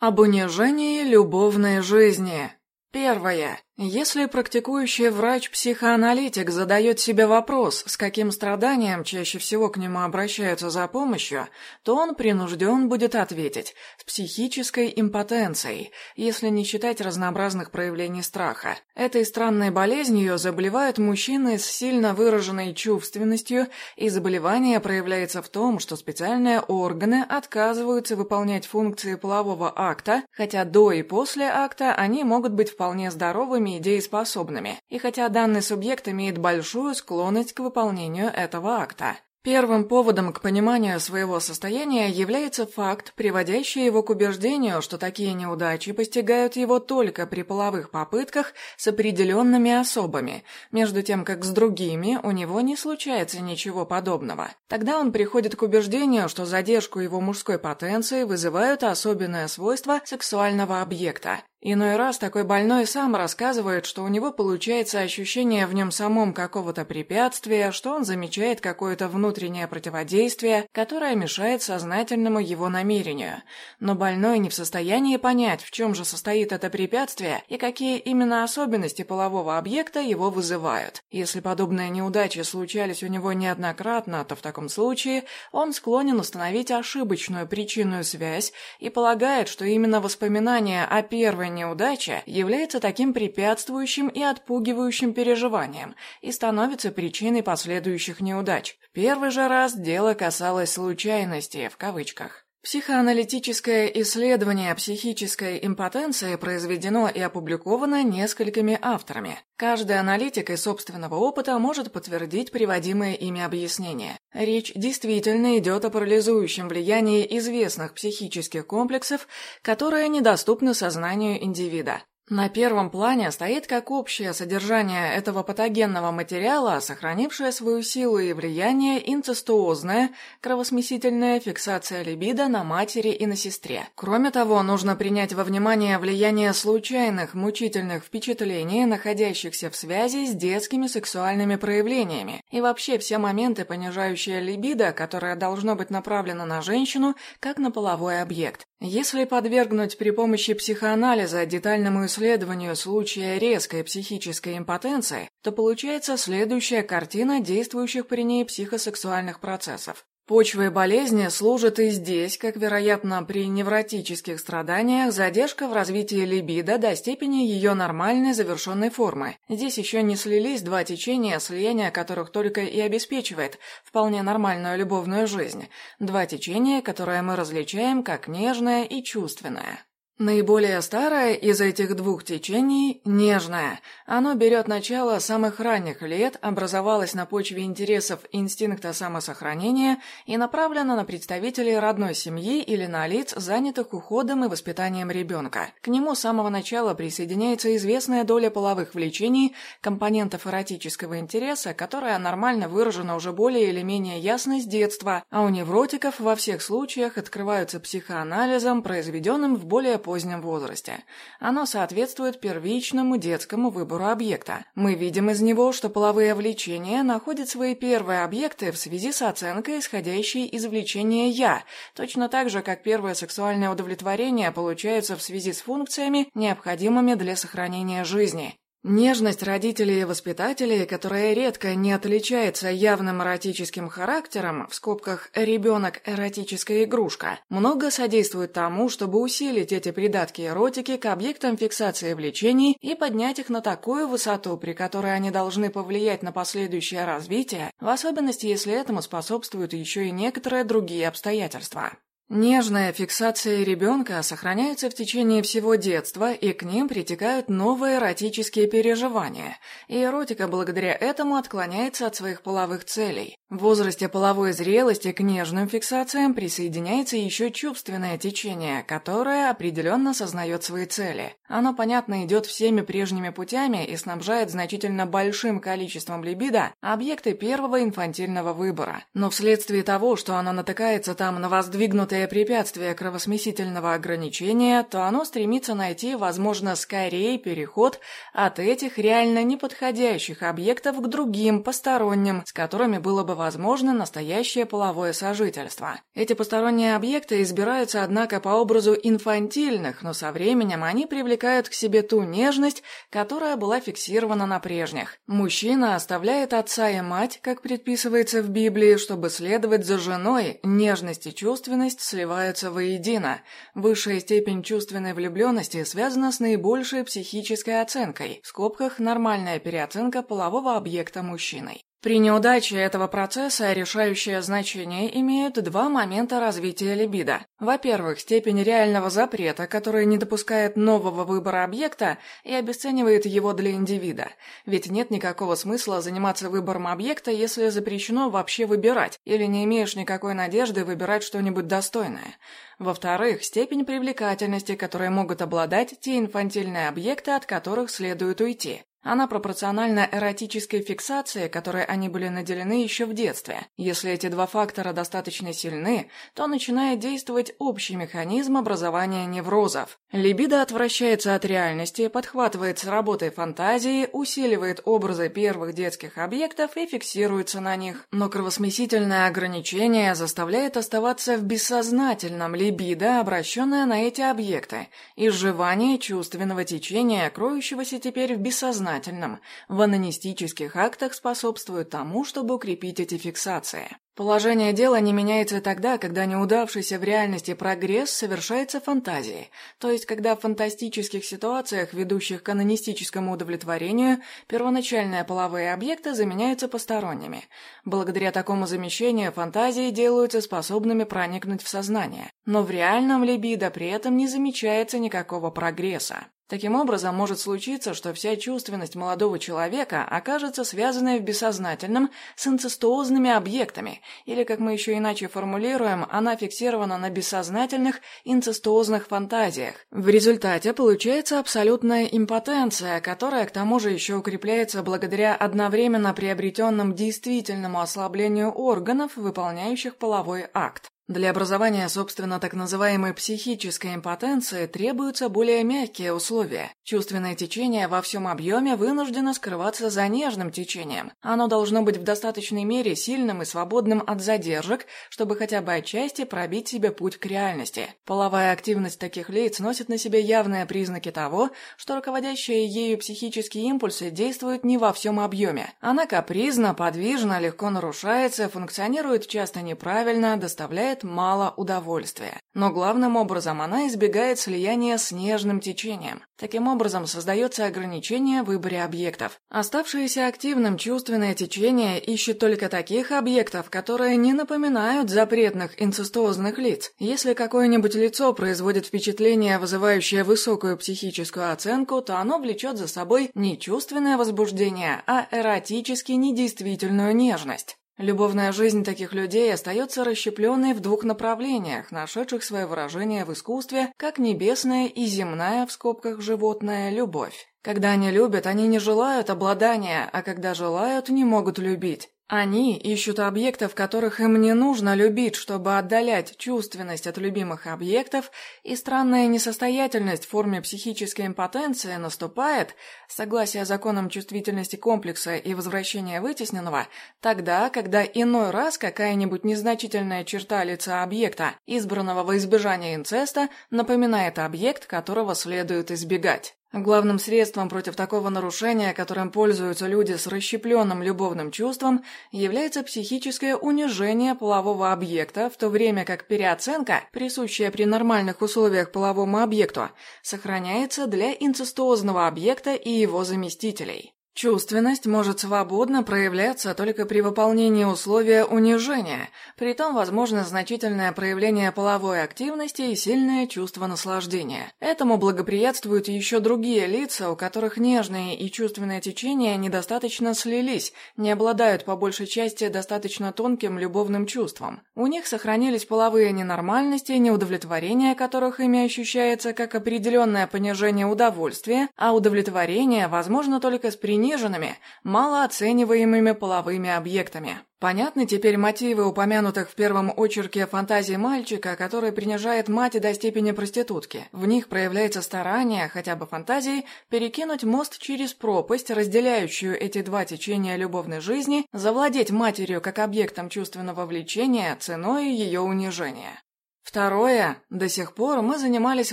Об унижении любовной жизни. Первое. Если практикующий врач-психоаналитик задает себе вопрос, с каким страданием чаще всего к нему обращаются за помощью, то он принужден будет ответить с психической импотенцией, если не считать разнообразных проявлений страха. Этой странной болезнью заболевают мужчины с сильно выраженной чувственностью, и заболевание проявляется в том, что специальные органы отказываются выполнять функции полового акта, хотя до и после акта они могут быть вполне здоровыми и дееспособными, и хотя данный субъект имеет большую склонность к выполнению этого акта. Первым поводом к пониманию своего состояния является факт, приводящий его к убеждению, что такие неудачи постигают его только при половых попытках с определенными особами, между тем как с другими у него не случается ничего подобного. Тогда он приходит к убеждению, что задержку его мужской потенции вызывают особенное свойство сексуального объекта, Иной раз такой больной сам рассказывает, что у него получается ощущение в нем самом какого-то препятствия, что он замечает какое-то внутреннее противодействие, которое мешает сознательному его намерению. Но больной не в состоянии понять, в чем же состоит это препятствие и какие именно особенности полового объекта его вызывают. Если подобные неудачи случались у него неоднократно, то в таком случае он склонен установить ошибочную причинную связь и полагает, что именно воспоминания о первой Первая неудача является таким препятствующим и отпугивающим переживанием и становится причиной последующих неудач. В первый же раз дело касалось «случайности» в кавычках. Психоаналитическое исследование психической импотенции произведено и опубликовано несколькими авторами. Каждый аналитик из собственного опыта может подтвердить приводимые ими объяснения. Речь действительно идет о парализующем влиянии известных психических комплексов, которые недоступны сознанию индивида. На первом плане стоит как общее содержание этого патогенного материала, сохранившее свою силу и влияние инцестуозная, кровосмесительная фиксация либидо на матери и на сестре. Кроме того, нужно принять во внимание влияние случайных мучительных впечатлений, находящихся в связи с детскими сексуальными проявлениями, и вообще все моменты, понижающие либидо, которое должно быть направлено на женщину, как на половой объект. Если подвергнуть при помощи психоанализа детальному исследованию случая резкой психической импотенции, то получается следующая картина действующих при ней психосексуальных процессов. Почвой болезни служит и здесь, как, вероятно, при невротических страданиях, задержка в развитии либидо до степени ее нормальной завершенной формы. Здесь еще не слились два течения, слияние которых только и обеспечивает вполне нормальную любовную жизнь. Два течения, которые мы различаем как нежное и чувственное. Наиболее старое из этих двух течений – нежное. Оно берет начало самых ранних лет, образовалось на почве интересов инстинкта самосохранения и направлено на представителей родной семьи или на лиц, занятых уходом и воспитанием ребенка. К нему с самого начала присоединяется известная доля половых влечений, компонентов эротического интереса, которая нормально выражена уже более или менее ясно с детства, а у невротиков во всех случаях открываются психоанализом, произведенным в более позднем возрасте. Оно соответствует первичному детскому выбору объекта. Мы видим из него, что половые влечения находят свои первые объекты в связи с оценкой, исходящей из влечения «я», точно так же, как первое сексуальное удовлетворение получается в связи с функциями, необходимыми для сохранения жизни. Нежность родителей и воспитателей, которая редко не отличается явным эротическим характером, в скобках «ребенок – эротическая игрушка», много содействует тому, чтобы усилить эти придатки эротики к объектам фиксации влечений и поднять их на такую высоту, при которой они должны повлиять на последующее развитие, в особенности, если этому способствуют еще и некоторые другие обстоятельства. Нежная фиксация ребенка сохраняется в течение всего детства, и к ним притекают новые эротические переживания, и эротика благодаря этому отклоняется от своих половых целей. В возрасте половой зрелости к нежным фиксациям присоединяется еще чувственное течение, которое определенно сознает свои цели. Оно, понятно, идет всеми прежними путями и снабжает значительно большим количеством либидо объекты первого инфантильного выбора. Но вследствие того, что оно натыкается там на воздвигнутое препятствие кровосмесительного ограничения, то оно стремится найти, возможно, скорее переход от этих реально неподходящих объектов к другим, посторонним, с которыми было бы возможно настоящее половое сожительство. Эти посторонние объекты избираются, однако, по образу инфантильных, но со временем они привлекают к себе ту нежность, которая была фиксирована на прежних. Мужчина оставляет отца и мать, как предписывается в Библии, чтобы следовать за женой, нежность и чувственность сливаются воедино. Высшая степень чувственной влюбленности связана с наибольшей психической оценкой, в скобках нормальная переоценка полового объекта мужчиной. При неудаче этого процесса решающее значение имеют два момента развития либидо. Во-первых, степень реального запрета, который не допускает нового выбора объекта и обесценивает его для индивида. Ведь нет никакого смысла заниматься выбором объекта, если запрещено вообще выбирать, или не имеешь никакой надежды выбирать что-нибудь достойное. Во-вторых, степень привлекательности, которой могут обладать те инфантильные объекты, от которых следует уйти. Она пропорциональна эротической фиксации, которой они были наделены еще в детстве. Если эти два фактора достаточно сильны, то начинает действовать общий механизм образования неврозов. Либидо отвращается от реальности, подхватывает с работой фантазии, усиливает образы первых детских объектов и фиксируется на них. Но кровосмесительное ограничение заставляет оставаться в бессознательном либидо, обращенное на эти объекты, изживание чувственного течения, кроющегося теперь в бессознательном сознательном, в анонистических актах способствуют тому, чтобы укрепить эти фиксации. Положение дела не меняется тогда, когда неудавшийся в реальности прогресс совершается фантазией, то есть когда в фантастических ситуациях, ведущих к анонистическому удовлетворению, первоначальные половые объекты заменяются посторонними. Благодаря такому замещению фантазии делаются способными проникнуть в сознание, но в реальном либидо при этом не замечается никакого прогресса. Таким образом, может случиться, что вся чувственность молодого человека окажется связанной в бессознательном с инцестуозными объектами, или, как мы еще иначе формулируем, она фиксирована на бессознательных инцестуозных фантазиях. В результате получается абсолютная импотенция, которая к тому же еще укрепляется благодаря одновременно приобретенным действительному ослаблению органов, выполняющих половой акт. Для образования, собственно, так называемой психической импотенции требуются более мягкие условия. Чувственное течение во всем объеме вынуждено скрываться за нежным течением. Оно должно быть в достаточной мере сильным и свободным от задержек, чтобы хотя бы отчасти пробить себе путь к реальности. Половая активность таких лиц носит на себе явные признаки того, что руководящие ею психические импульсы действуют не во всем объеме. Она капризна, подвижна, легко нарушается, функционирует часто неправильно, доставляет доставляет мало удовольствия. Но главным образом она избегает слияния с нежным течением. Таким образом создается ограничение в выборе объектов. Оставшееся активным чувственное течение ищет только таких объектов, которые не напоминают запретных инцестуозных лиц. Если какое-нибудь лицо производит впечатление, вызывающее высокую психическую оценку, то оно влечет за собой не чувственное возбуждение, а эротически недействительную нежность. Любовная жизнь таких людей остается расщепленной в двух направлениях, нашедших свое выражение в искусстве, как небесная и земная, в скобках животная, любовь. Когда они любят, они не желают обладания, а когда желают, не могут любить. Они ищут объектов, которых им не нужно любить, чтобы отдалять чувственность от любимых объектов, и странная несостоятельность в форме психической импотенции наступает, согласие законам чувствительности комплекса и возвращения вытесненного, тогда, когда иной раз какая-нибудь незначительная черта лица объекта, избранного во избежание инцеста, напоминает объект, которого следует избегать. Главным средством против такого нарушения, которым пользуются люди с расщепленным любовным чувством, является психическое унижение полового объекта, в то время как переоценка, присущая при нормальных условиях половому объекту, сохраняется для инцестуозного объекта и его заместителей. Чувственность может свободно проявляться только при выполнении условия унижения, притом возможно значительное проявление половой активности и сильное чувство наслаждения. Этому благоприятствуют еще другие лица, у которых нежные и чувственные течения недостаточно слились, не обладают по большей части достаточно тонким любовным чувством. У них сохранились половые ненормальности, неудовлетворение которых ими ощущается как определенное понижение удовольствия, а удовлетворение возможно только с принятием униженными, малооцениваемыми половыми объектами. Понятны теперь мотивы упомянутых в первом очерке фантазии мальчика, который принижает мать до степени проститутки. В них проявляется старание, хотя бы фантазией, перекинуть мост через пропасть, разделяющую эти два течения любовной жизни, завладеть матерью как объектом чувственного влечения ценой ее унижения. Второе. До сих пор мы занимались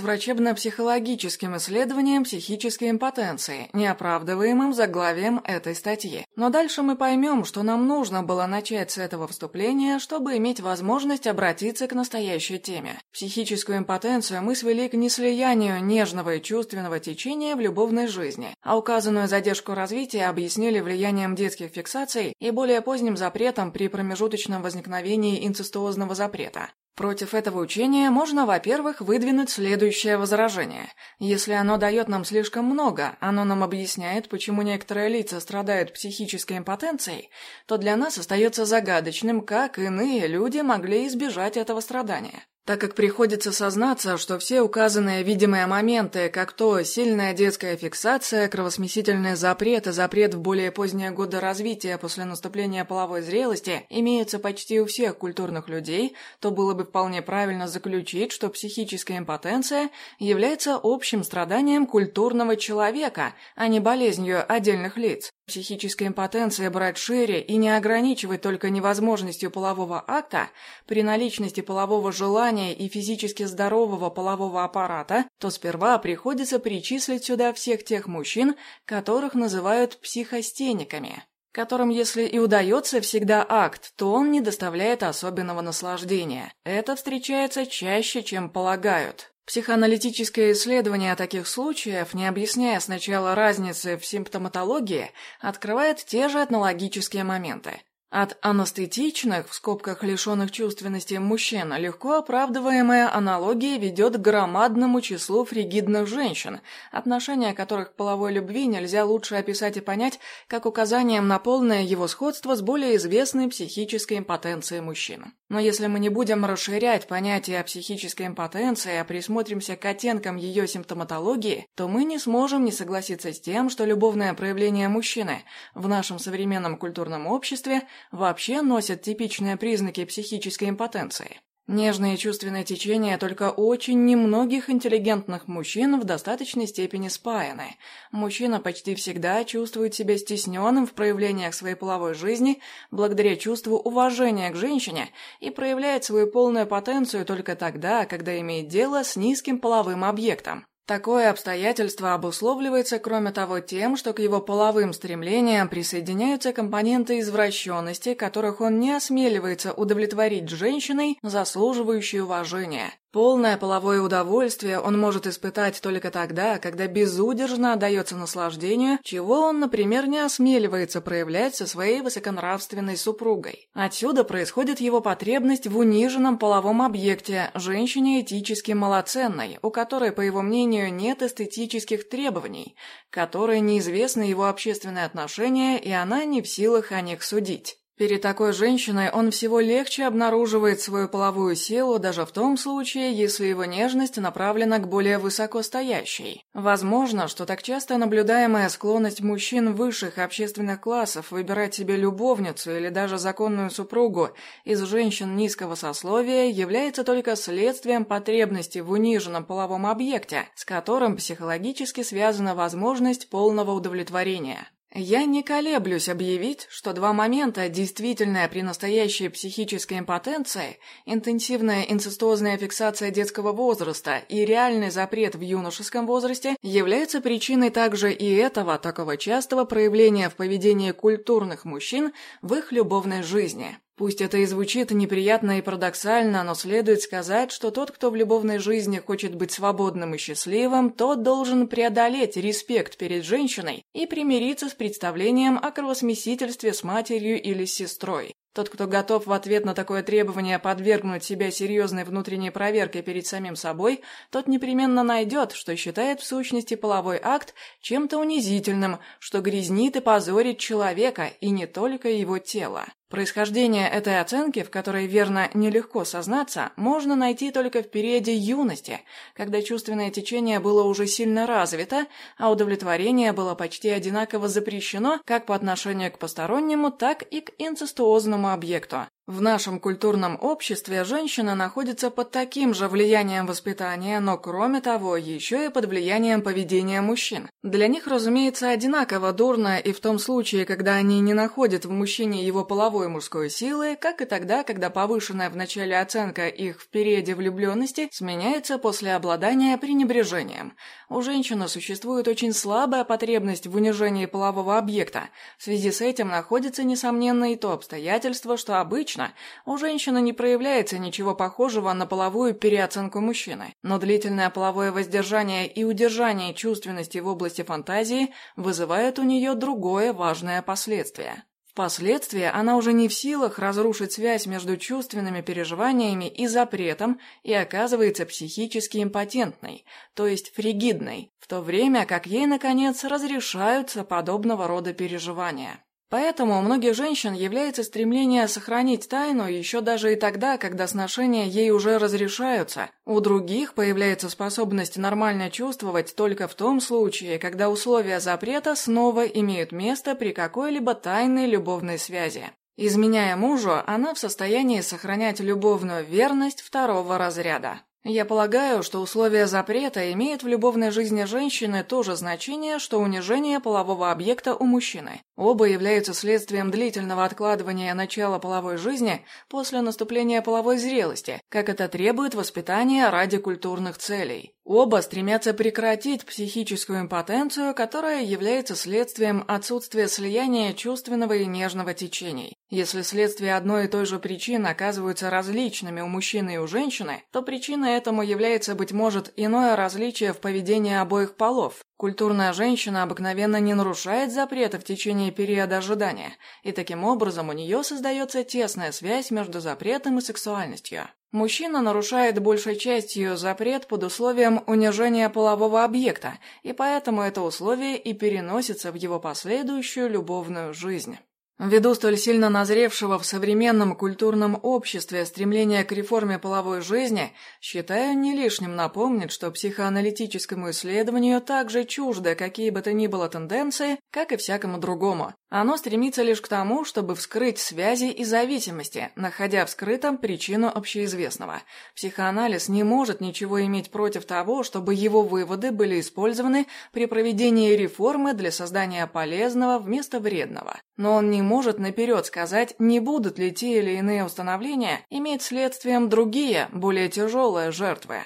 врачебно-психологическим исследованием психической импотенции, неоправдываемым заглавием этой статьи. Но дальше мы поймем, что нам нужно было начать с этого вступления, чтобы иметь возможность обратиться к настоящей теме. Психическую импотенцию мы свели к неслиянию нежного и чувственного течения в любовной жизни, а указанную задержку развития объяснили влиянием детских фиксаций и более поздним запретом при промежуточном возникновении инцестуозного запрета. Против этого учения можно, во-первых, выдвинуть следующее возражение. Если оно дает нам слишком много, оно нам объясняет, почему некоторые лица страдают психической импотенцией, то для нас остается загадочным, как иные люди могли избежать этого страдания так как приходится сознаться, что все указанные видимые моменты, как то сильная детская фиксация, кровосмесительный запрет и запрет в более поздние годы развития после наступления половой зрелости, имеются почти у всех культурных людей, то было бы вполне правильно заключить, что психическая импотенция является общим страданием культурного человека, а не болезнью отдельных лиц. Психическая импотенция брать шире и не ограничивать только невозможностью полового акта при наличности полового желания и физически здорового полового аппарата, то сперва приходится причислить сюда всех тех мужчин, которых называют психостениками которым, если и удается всегда акт, то он не доставляет особенного наслаждения. Это встречается чаще, чем полагают. Психоаналитическое исследование таких случаев, не объясняя сначала разницы в симптоматологии, открывает те же этнологические моменты. От анестетичных, в скобках лишенных чувственности мужчин, легко оправдываемая аналогия ведет к громадному числу фригидных женщин, отношения которых к половой любви нельзя лучше описать и понять, как указанием на полное его сходство с более известной психической импотенцией мужчин. Но если мы не будем расширять понятие о психической импотенции, а присмотримся к оттенкам ее симптоматологии, то мы не сможем не согласиться с тем, что любовное проявление мужчины в нашем современном культурном обществе – вообще носят типичные признаки психической импотенции. Нежные чувственные течения только очень немногих интеллигентных мужчин в достаточной степени спаяны. Мужчина почти всегда чувствует себя стесненным в проявлениях своей половой жизни благодаря чувству уважения к женщине и проявляет свою полную потенцию только тогда, когда имеет дело с низким половым объектом. Такое обстоятельство обусловливается, кроме того, тем, что к его половым стремлениям присоединяются компоненты извращенности, которых он не осмеливается удовлетворить женщиной, заслуживающей уважения. Полное половое удовольствие он может испытать только тогда, когда безудержно отдается наслаждению, чего он, например, не осмеливается проявлять со своей высоконравственной супругой. Отсюда происходит его потребность в униженном половом объекте, женщине этически малоценной, у которой, по его мнению, нет эстетических требований, которой неизвестны его общественные отношения, и она не в силах о них судить. Перед такой женщиной он всего легче обнаруживает свою половую силу даже в том случае, если его нежность направлена к более высокостоящей. Возможно, что так часто наблюдаемая склонность мужчин высших общественных классов выбирать себе любовницу или даже законную супругу из женщин низкого сословия является только следствием потребности в униженном половом объекте, с которым психологически связана возможность полного удовлетворения. Я не колеблюсь объявить, что два момента, действительная при настоящей психической импотенции, интенсивная инцестуозная фиксация детского возраста и реальный запрет в юношеском возрасте, являются причиной также и этого такого частого проявления в поведении культурных мужчин в их любовной жизни. Пусть это и звучит неприятно и парадоксально, но следует сказать, что тот, кто в любовной жизни хочет быть свободным и счастливым, тот должен преодолеть респект перед женщиной и примириться с представлением о кровосмесительстве с матерью или с сестрой. Тот, кто готов в ответ на такое требование подвергнуть себя серьезной внутренней проверке перед самим собой, тот непременно найдет, что считает в сущности половой акт чем-то унизительным, что грязнит и позорит человека, и не только его тело. Происхождение этой оценки, в которой верно нелегко сознаться, можно найти только в периоде юности, когда чувственное течение было уже сильно развито, а удовлетворение было почти одинаково запрещено как по отношению к постороннему, так и к инцестуозному объекту. В нашем культурном обществе женщина находится под таким же влиянием воспитания, но кроме того, еще и под влиянием поведения мужчин. Для них, разумеется, одинаково дурно и в том случае, когда они не находят в мужчине его половой мужской силы, как и тогда, когда повышенная в начале оценка их в периоде влюбленности сменяется после обладания пренебрежением. У женщины существует очень слабая потребность в унижении полового объекта. В связи с этим находится, несомненно, и то обстоятельство, что обычно Конечно, у женщины не проявляется ничего похожего на половую переоценку мужчины, но длительное половое воздержание и удержание чувственности в области фантазии вызывает у нее другое важное последствие. Впоследствии она уже не в силах разрушить связь между чувственными переживаниями и запретом и оказывается психически импотентной, то есть фригидной, в то время как ей, наконец, разрешаются подобного рода переживания. Поэтому у многих женщин является стремление сохранить тайну еще даже и тогда, когда сношения ей уже разрешаются. У других появляется способность нормально чувствовать только в том случае, когда условия запрета снова имеют место при какой-либо тайной любовной связи. Изменяя мужу, она в состоянии сохранять любовную верность второго разряда. Я полагаю, что условия запрета имеют в любовной жизни женщины то же значение, что унижение полового объекта у мужчины. Оба являются следствием длительного откладывания начала половой жизни после наступления половой зрелости, как это требует воспитание ради культурных целей. Оба стремятся прекратить психическую импотенцию, которая является следствием отсутствия слияния чувственного и нежного течений. Если следствия одной и той же причины оказываются различными у мужчины и у женщины, то причиной этому является, быть может, иное различие в поведении обоих полов. Культурная женщина обыкновенно не нарушает запрета в течение периода ожидания, и таким образом у нее создается тесная связь между запретом и сексуальностью. Мужчина нарушает большей частью запрет под условием унижения полового объекта, и поэтому это условие и переносится в его последующую любовную жизнь. Ввиду столь сильно назревшего в современном культурном обществе стремления к реформе половой жизни, считаю не лишним напомнить, что психоаналитическому исследованию также чужды какие бы то ни было тенденции, как и всякому другому. Оно стремится лишь к тому, чтобы вскрыть связи и зависимости, находя в скрытом причину общеизвестного. Психоанализ не может ничего иметь против того, чтобы его выводы были использованы при проведении реформы для создания полезного вместо вредного. Но он не может наперед сказать, не будут ли те или иные установления иметь следствием другие, более тяжелые жертвы.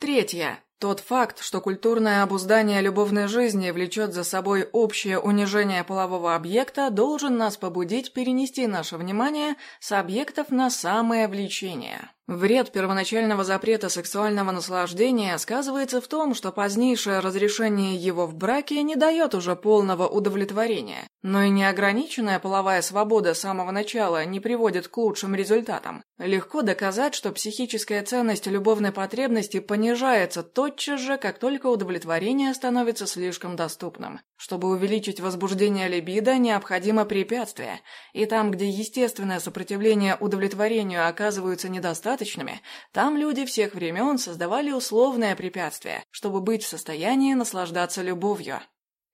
Третье. Тот факт, что культурное обуздание любовной жизни влечет за собой общее унижение полового объекта, должен нас побудить перенести наше внимание с объектов на самое влечение. Вред первоначального запрета сексуального наслаждения сказывается в том, что позднейшее разрешение его в браке не дает уже полного удовлетворения, но и неограниченная половая свобода с самого начала не приводит к лучшим результатам. Легко доказать, что психическая ценность любовной потребности понижается тотчас же, как только удовлетворение становится слишком доступным. Чтобы увеличить возбуждение либидо, необходимо препятствие, и там, где естественное сопротивление удовлетворению оказываются недостаточными, там люди всех времен создавали условное препятствие, чтобы быть в состоянии наслаждаться любовью.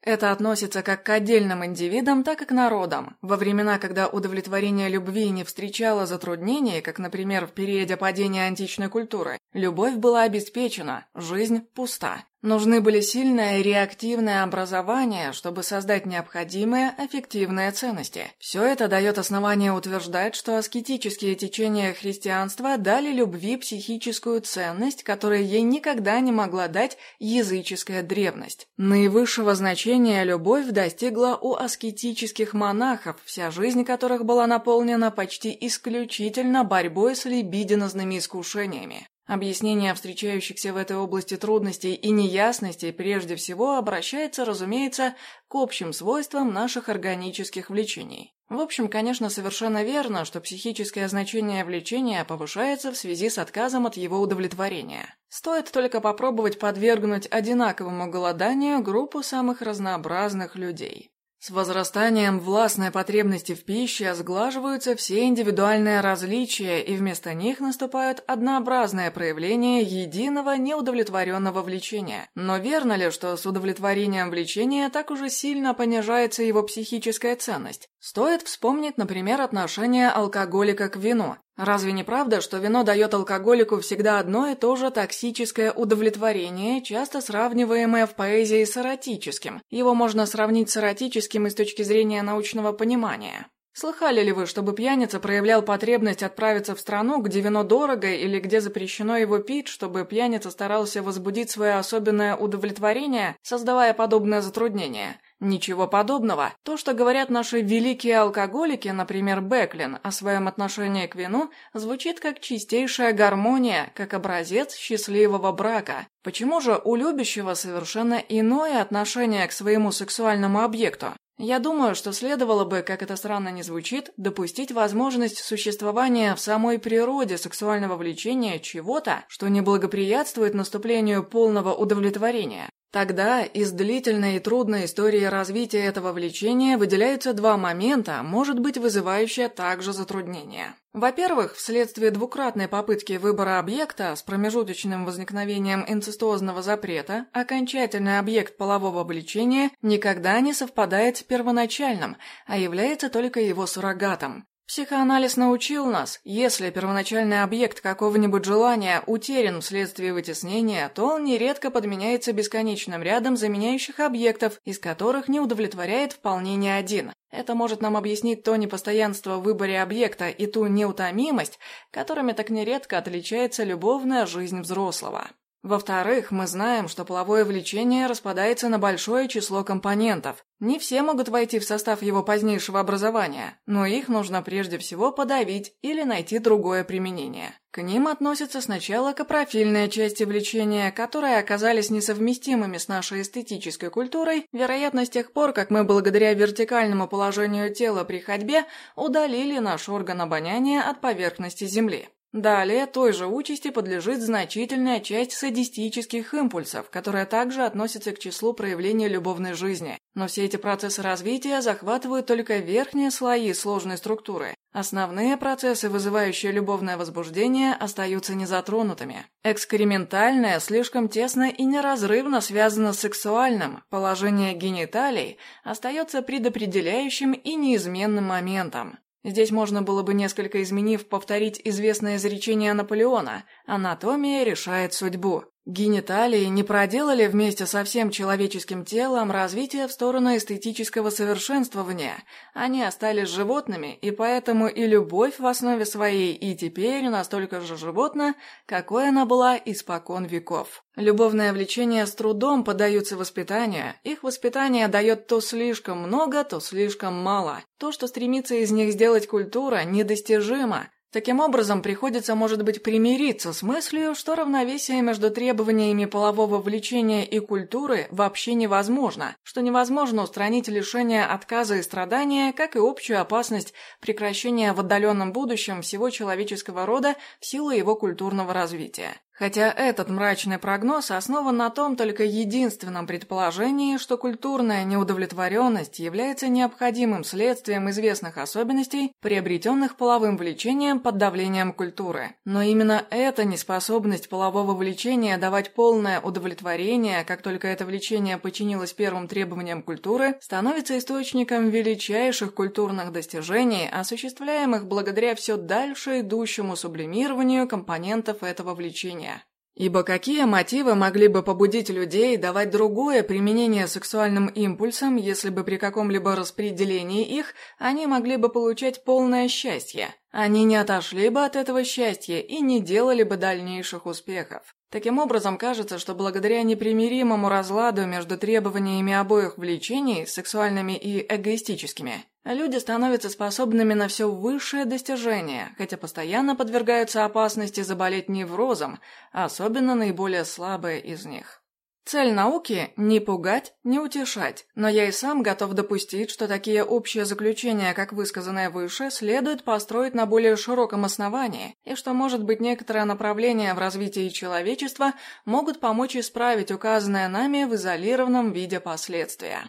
Это относится как к отдельным индивидам, так и к народам. Во времена, когда удовлетворение любви не встречало затруднений, как, например, в периоде падения античной культуры, любовь была обеспечена, жизнь пуста. Нужны были сильное реактивное образование, чтобы создать необходимые аффективные ценности. Все это дает основание утверждать, что аскетические течения христианства дали любви психическую ценность, которую ей никогда не могла дать языческая древность. Наивысшего значения любовь достигла у аскетических монахов, вся жизнь которых была наполнена почти исключительно борьбой с либидинозными искушениями. Объяснение встречающихся в этой области трудностей и неясностей прежде всего обращается, разумеется, к общим свойствам наших органических влечений. В общем, конечно, совершенно верно, что психическое значение влечения повышается в связи с отказом от его удовлетворения. Стоит только попробовать подвергнуть одинаковому голоданию группу самых разнообразных людей. С возрастанием властной потребности в пище сглаживаются все индивидуальные различия, и вместо них наступают однообразное проявление единого неудовлетворенного влечения. Но верно ли, что с удовлетворением влечения так уже сильно понижается его психическая ценность? Стоит вспомнить, например, отношение алкоголика к вину. Разве не правда, что вино дает алкоголику всегда одно и то же токсическое удовлетворение, часто сравниваемое в поэзии с эротическим? Его можно сравнить с эротическим и с точки зрения научного понимания. Слыхали ли вы, чтобы пьяница проявлял потребность отправиться в страну, где вино дорого или где запрещено его пить, чтобы пьяница старался возбудить свое особенное удовлетворение, создавая подобное затруднение? Ничего подобного. То, что говорят наши великие алкоголики, например, Беклин, о своем отношении к вину, звучит как чистейшая гармония, как образец счастливого брака. Почему же у любящего совершенно иное отношение к своему сексуальному объекту? Я думаю, что следовало бы, как это странно не звучит, допустить возможность существования в самой природе сексуального влечения чего-то, что не благоприятствует наступлению полного удовлетворения. Тогда из длительной и трудной истории развития этого влечения выделяются два момента, может быть вызывающие также затруднения. Во-первых, вследствие двукратной попытки выбора объекта с промежуточным возникновением инцестуозного запрета, окончательный объект полового влечения никогда не совпадает с первоначальным, а является только его суррогатом. Психоанализ научил нас, если первоначальный объект какого-нибудь желания утерян вследствие вытеснения, то он нередко подменяется бесконечным рядом заменяющих объектов, из которых не удовлетворяет вполне ни один. Это может нам объяснить то непостоянство в выборе объекта и ту неутомимость, которыми так нередко отличается любовная жизнь взрослого. Во-вторых, мы знаем, что половое влечение распадается на большое число компонентов. Не все могут войти в состав его позднейшего образования, но их нужно прежде всего подавить или найти другое применение. К ним относятся сначала капрофильные части влечения, которые оказались несовместимыми с нашей эстетической культурой, вероятно, с тех пор, как мы благодаря вертикальному положению тела при ходьбе удалили наш орган обоняния от поверхности Земли. Далее той же участи подлежит значительная часть садистических импульсов, которая также относится к числу проявлений любовной жизни. Но все эти процессы развития захватывают только верхние слои сложной структуры. Основные процессы, вызывающие любовное возбуждение, остаются незатронутыми. Экспериментальное слишком тесно и неразрывно связано с сексуальным, положение гениталий остается предопределяющим и неизменным моментом. Здесь можно было бы, несколько изменив, повторить известное изречение Наполеона «Анатомия решает судьбу». Гениталии не проделали вместе со всем человеческим телом развитие в сторону эстетического совершенствования. Они остались животными, и поэтому и любовь в основе своей и теперь настолько же животна, какой она была испокон веков. Любовное влечение с трудом поддаются воспитанию, их воспитание дает то слишком много, то слишком мало. То, что стремится из них сделать культура, недостижимо, Таким образом, приходится, может быть, примириться с мыслью, что равновесие между требованиями полового влечения и культуры вообще невозможно, что невозможно устранить лишение отказа и страдания, как и общую опасность прекращения в отдаленном будущем всего человеческого рода в силу его культурного развития. Хотя этот мрачный прогноз основан на том только единственном предположении, что культурная неудовлетворенность является необходимым следствием известных особенностей, приобретенных половым влечением под давлением культуры. Но именно эта неспособность полового влечения давать полное удовлетворение, как только это влечение подчинилось первым требованиям культуры, становится источником величайших культурных достижений, осуществляемых благодаря все дальше идущему сублимированию компонентов этого влечения. Ибо какие мотивы могли бы побудить людей давать другое применение сексуальным импульсам, если бы при каком-либо распределении их они могли бы получать полное счастье? Они не отошли бы от этого счастья и не делали бы дальнейших успехов. Таким образом, кажется, что благодаря непримиримому разладу между требованиями обоих влечений, сексуальными и эгоистическими, люди становятся способными на все высшее достижение, хотя постоянно подвергаются опасности заболеть неврозом, особенно наиболее слабые из них. Цель науки – не пугать, не утешать, но я и сам готов допустить, что такие общие заключения, как высказанное выше, следует построить на более широком основании, и что, может быть, некоторые направления в развитии человечества могут помочь исправить указанное нами в изолированном виде последствия.